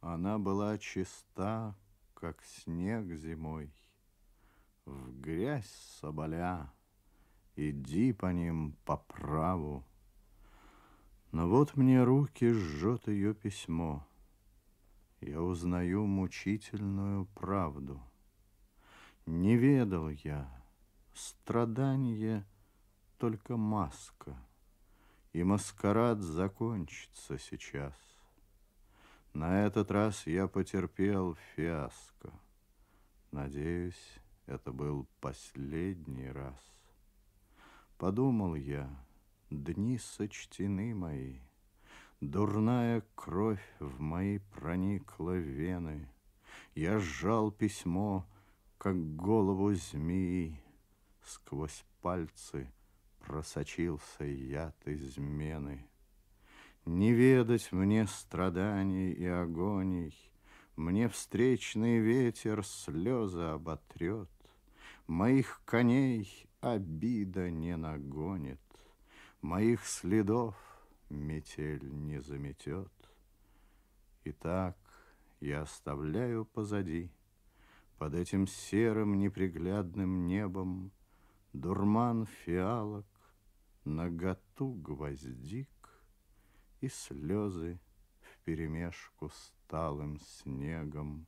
Она была чиста, как снег зимой, В грязь соболя, иди по ним по праву. Но вот мне руки жжет ее письмо, Я узнаю мучительную правду. Не ведал я, страдание только маска, И маскарад закончится сейчас. На этот раз я потерпел фиаско. Надеюсь, это был последний раз. Подумал я, дни сочтены мои, Дурная кровь в мои проникла вены. Я сжал письмо, как голову змеи, Сквозь пальцы просочился яд измены. Не ведать мне страданий и агоний, Мне встречный ветер слезы оботрет, Моих коней обида не нагонит, Моих следов метель не заметет. Итак, я оставляю позади, Под этим серым неприглядным небом, Дурман фиалок, наготу гвоздик, и слезы вперемешку с талым снегом.